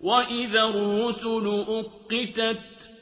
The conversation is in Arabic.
وَإِذَا الرُّسُلُ أُقِّتَتْ